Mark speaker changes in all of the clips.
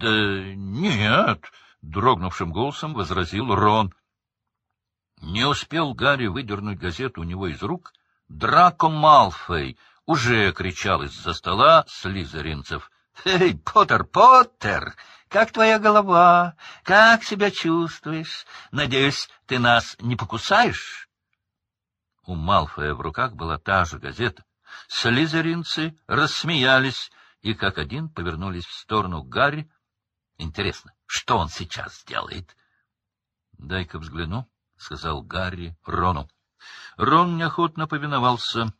Speaker 1: Да нет, — дрогнувшим голосом возразил Рон. Не успел Гарри выдернуть газету у него из рук. Драко Малфой уже кричал из-за стола слизеринцев. — Эй, Поттер, Поттер! Как твоя голова? Как себя чувствуешь? Надеюсь, ты нас не покусаешь? У Малфоя в руках была та же газета. Слизеринцы рассмеялись и как один повернулись в сторону Гарри. Интересно, что он сейчас сделает? — Дай-ка взгляну, — сказал Гарри Рону. Рон неохотно повиновался.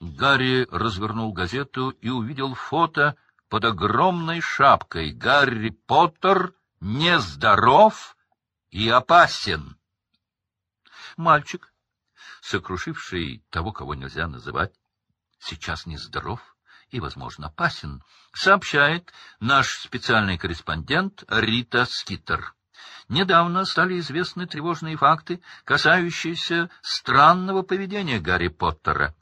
Speaker 1: Гарри развернул газету и увидел фото под огромной шапкой. Гарри Поттер нездоров и опасен. Мальчик, сокрушивший того, кого нельзя называть, сейчас нездоров и, возможно, опасен, сообщает наш специальный корреспондент Рита Скиттер. Недавно стали известны тревожные факты, касающиеся странного поведения Гарри Поттера.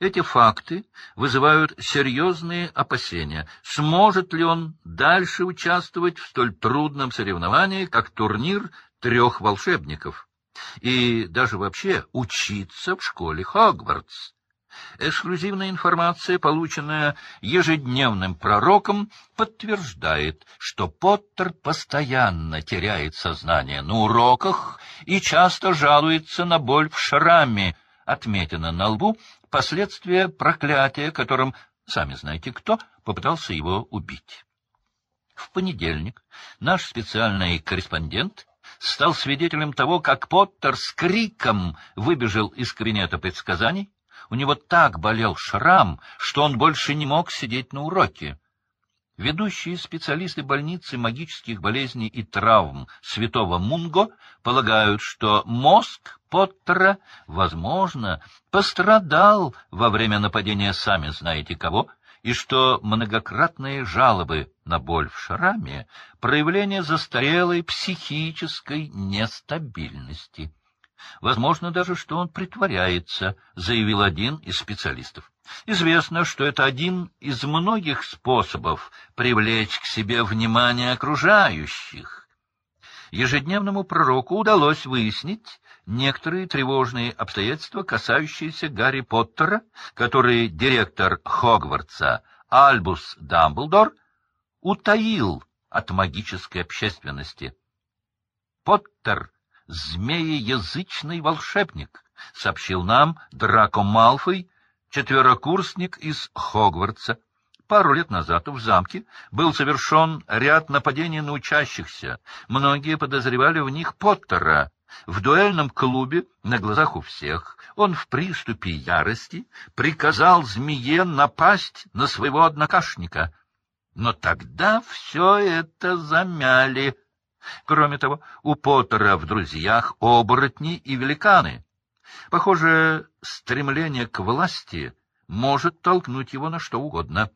Speaker 1: Эти факты вызывают серьезные опасения. Сможет ли он дальше участвовать в столь трудном соревновании, как турнир трех волшебников? И даже вообще учиться в школе Хогвартс? Эксклюзивная информация, полученная ежедневным пророком, подтверждает, что Поттер постоянно теряет сознание на уроках и часто жалуется на боль в шраме, отметина на лбу, последствия проклятия, которым, сами знаете кто, попытался его убить. В понедельник наш специальный корреспондент стал свидетелем того, как Поттер с криком выбежал из кабинета предсказаний, у него так болел шрам, что он больше не мог сидеть на уроке. Ведущие специалисты больницы магических болезней и травм святого Мунго полагают, что мозг Поттера, возможно, пострадал во время нападения сами знаете кого, и что многократные жалобы на боль в шраме — проявление застарелой психической нестабильности. Возможно даже, что он притворяется, заявил один из специалистов. Известно, что это один из многих способов привлечь к себе внимание окружающих. Ежедневному пророку удалось выяснить некоторые тревожные обстоятельства, касающиеся Гарри Поттера, которые директор Хогвартса Альбус Дамблдор утаил от магической общественности. Поттер змееязычный волшебник, — сообщил нам Драко Малфой, четверокурсник из Хогвартса. Пару лет назад в замке был совершен ряд нападений на учащихся. Многие подозревали в них Поттера. В дуэльном клубе, на глазах у всех, он в приступе ярости приказал змее напасть на своего однокашника. Но тогда все это замяли. Кроме того, у Поттера в друзьях оборотни и великаны. Похоже, стремление к власти может толкнуть его на что угодно.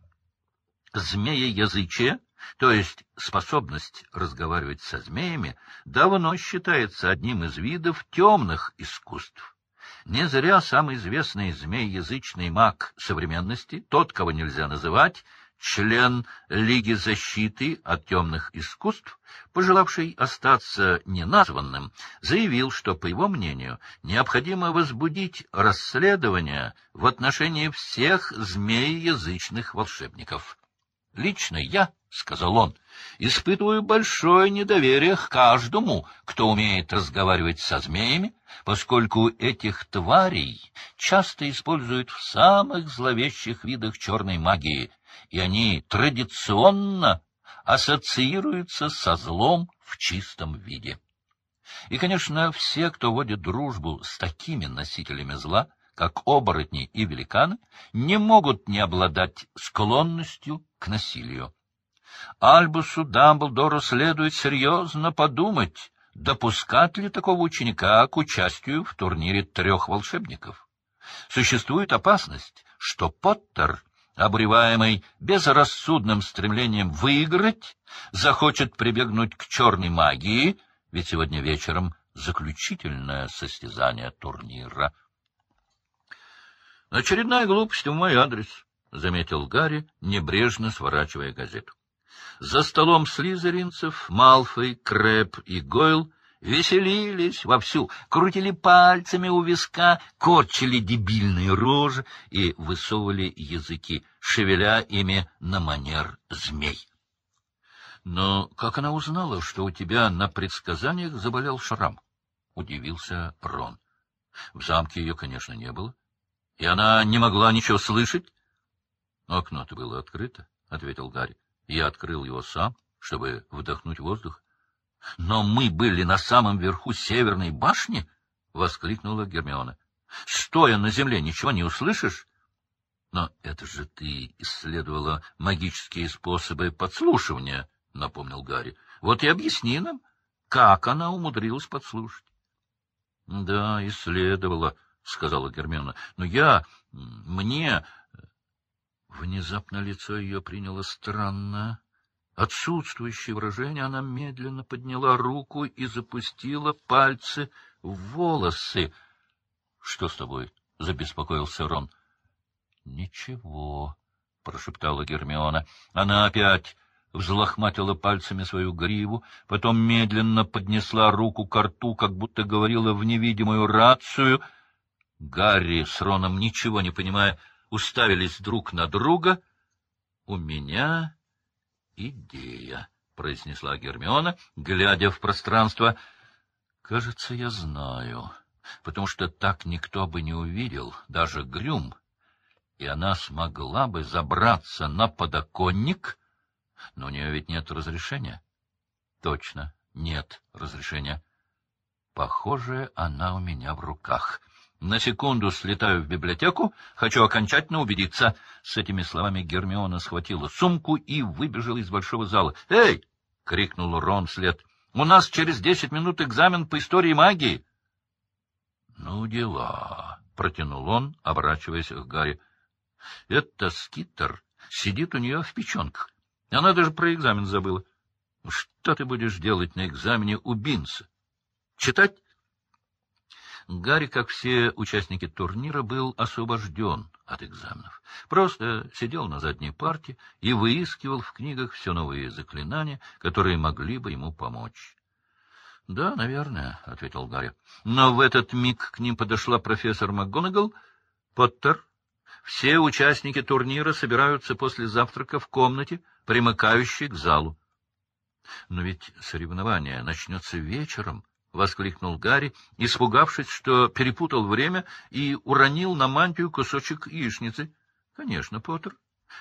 Speaker 1: Змееязычие, то есть способность разговаривать со змеями, давно считается одним из видов темных искусств. Не зря самый известный змееязычный маг современности, тот, кого нельзя называть, член Лиги защиты от темных искусств, пожелавший остаться неназванным, заявил, что, по его мнению, необходимо возбудить расследование в отношении всех змееязычных волшебников. «Лично я, — сказал он, — испытываю большое недоверие к каждому, кто умеет разговаривать со змеями, поскольку этих тварей часто используют в самых зловещих видах черной магии, и они традиционно ассоциируются со злом в чистом виде. И, конечно, все, кто водит дружбу с такими носителями зла, как оборотни и великаны, не могут не обладать склонностью к насилию. Альбусу Дамблдору следует серьезно подумать, допускать ли такого ученика к участию в турнире трех волшебников. Существует опасность, что Поттер обреваемый безрассудным стремлением выиграть, захочет прибегнуть к черной магии, ведь сегодня вечером заключительное состязание турнира. — Очередная глупость в мой адрес, — заметил Гарри, небрежно сворачивая газету. За столом слизеринцев Малфой, Крэп и Гойл веселились вовсю, крутили пальцами у виска, корчили дебильные рожи и высовывали языки, шевеля ими на манер змей. Но как она узнала, что у тебя на предсказаниях заболел шрам? — удивился Рон. В замке ее, конечно, не было, и она не могла ничего слышать. — Окно-то было открыто, — ответил Гарри. Я открыл его сам, чтобы вдохнуть воздух. — Но мы были на самом верху северной башни, — воскликнула Гермиона. — Стоя на земле, ничего не услышишь? — Но это же ты исследовала магические способы подслушивания, — напомнил Гарри. — Вот и объясни нам, как она умудрилась подслушать. — Да, исследовала, — сказала Гермиона. — Но я... мне... Внезапно лицо ее приняло странное, отсутствующее выражение. Она медленно подняла руку и запустила пальцы в волосы. — Что с тобой? — забеспокоился Рон. — Ничего, — прошептала Гермиона. Она опять взлохматила пальцами свою гриву, потом медленно поднесла руку к рту, как будто говорила в невидимую рацию. Гарри с Роном, ничего не понимая, уставились друг на друга. — У меня идея, — произнесла Гермиона, глядя в пространство. — Кажется, я знаю, потому что так никто бы не увидел, даже Грюм, и она смогла бы забраться на подоконник, но у нее ведь нет разрешения. — Точно, нет разрешения. Похоже, она у меня в руках. — на секунду слетаю в библиотеку, хочу окончательно убедиться. С этими словами Гермиона схватила сумку и выбежала из большого зала. «Эй!» — крикнул Рон вслед. «У нас через десять минут экзамен по истории магии». «Ну, дела!» — протянул он, оборачиваясь к Гарри. «Это Скиттер сидит у нее в печенках. Она даже про экзамен забыла. Что ты будешь делать на экзамене у Бинса? Читать?» Гарри, как все участники турнира, был освобожден от экзаменов. Просто сидел на задней парте и выискивал в книгах все новые заклинания, которые могли бы ему помочь. — Да, наверное, — ответил Гарри. Но в этот миг к ним подошла профессор МакГонагал. — Поттер, все участники турнира собираются после завтрака в комнате, примыкающей к залу. — Но ведь соревнование начнется вечером, — воскликнул Гарри, испугавшись, что перепутал время и уронил на мантию кусочек яичницы. — Конечно, Поттер.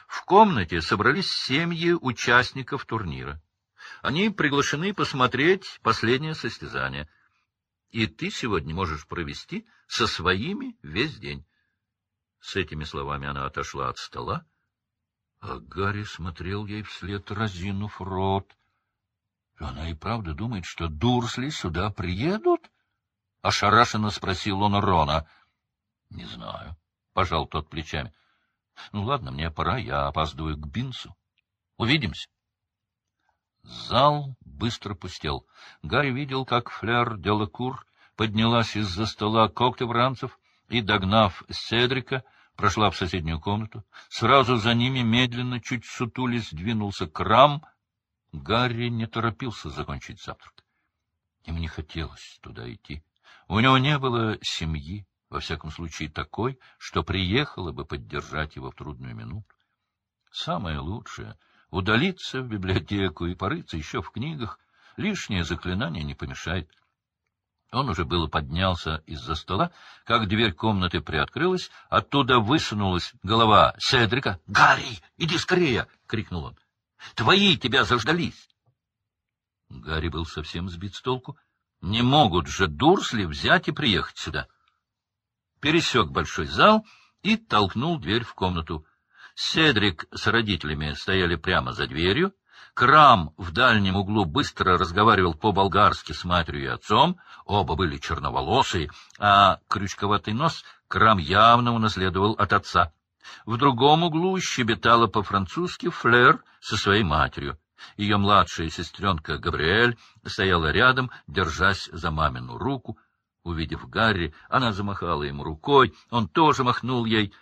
Speaker 1: В комнате собрались семьи участников турнира. Они приглашены посмотреть последнее состязание. И ты сегодня можешь провести со своими весь день. С этими словами она отошла от стола, а Гарри смотрел ей вслед, разинув рот. — Она и правда думает, что Дурсли сюда приедут? — ошарашенно спросил он Рона. — Не знаю, — пожал тот плечами. — Ну, ладно, мне пора, я опаздываю к Бинсу. Увидимся. Зал быстро пустел. Гарри видел, как Фляр Делакур поднялась из-за стола когтевранцев и, догнав Седрика, прошла в соседнюю комнату. Сразу за ними медленно, чуть сутулись, двинулся Крам — Гарри не торопился закончить завтрак. Ему не хотелось туда идти. У него не было семьи, во всяком случае такой, что приехала бы поддержать его в трудную минуту. Самое лучшее — удалиться в библиотеку и порыться еще в книгах. Лишнее заклинание не помешает. Он уже было поднялся из-за стола, как дверь комнаты приоткрылась, оттуда высунулась голова Седрика. — Гарри, иди скорее! — крикнул он. Твои тебя заждались. Гарри был совсем сбит с толку. Не могут же Дурсли взять и приехать сюда. Пересек большой зал и толкнул дверь в комнату. Седрик с родителями стояли прямо за дверью. Крам в дальнем углу быстро разговаривал по-болгарски с матерью и отцом. Оба были черноволосые, а крючковатый нос Крам явно унаследовал от отца. В другом углу щебетала по-французски Флер со своей матерью. Ее младшая сестренка Габриэль стояла рядом, держась за мамину руку. Увидев Гарри, она замахала ему рукой, он тоже махнул ей.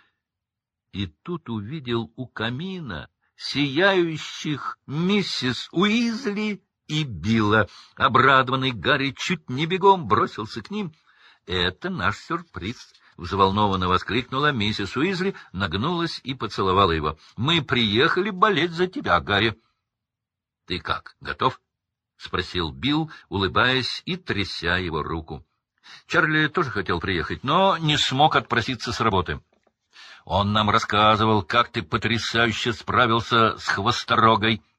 Speaker 1: И тут увидел у камина сияющих миссис Уизли и Билла. Обрадованный Гарри чуть не бегом бросился к ним. — Это наш сюрприз! — взволнованно воскликнула миссис Уизли, нагнулась и поцеловала его. — Мы приехали болеть за тебя, Гарри. — Ты как, готов? — спросил Билл, улыбаясь и тряся его руку. Чарли тоже хотел приехать, но не смог отпроситься с работы. Он нам рассказывал, как ты потрясающе справился с хвосторогой. —